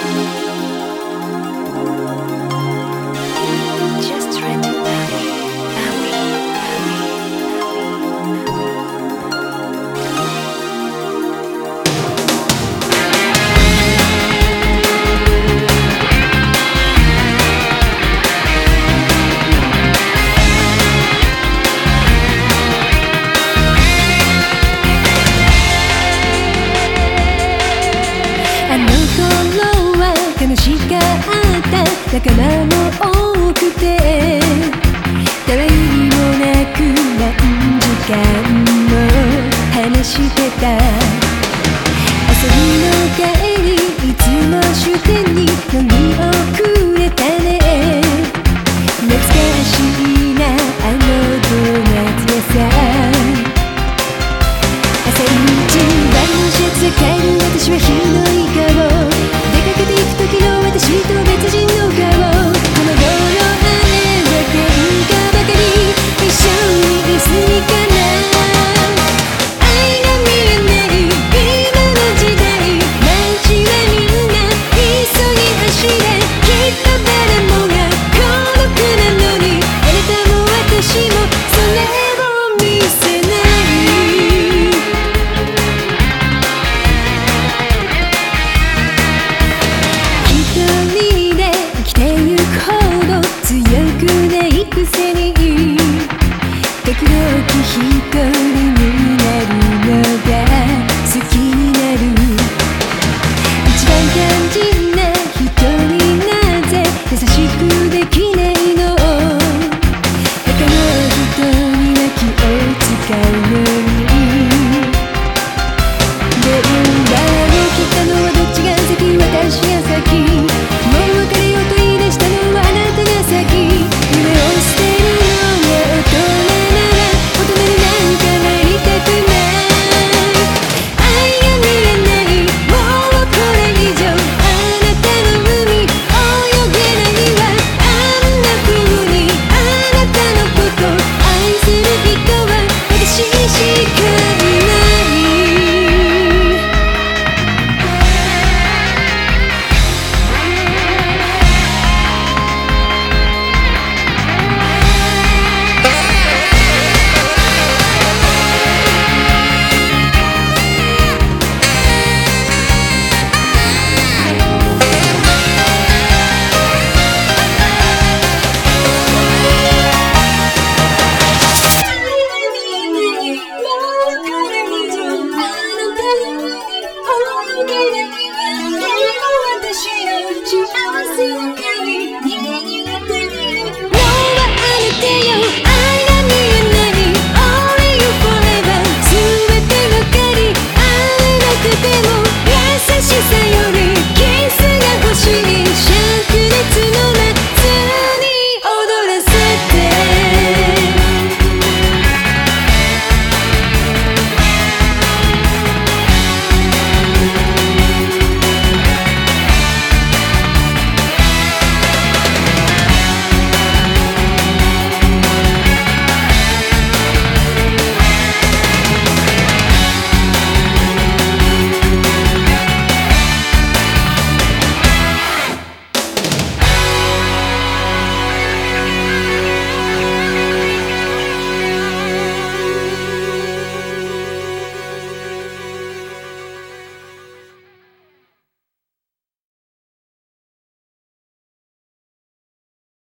Bye. 魚も多くて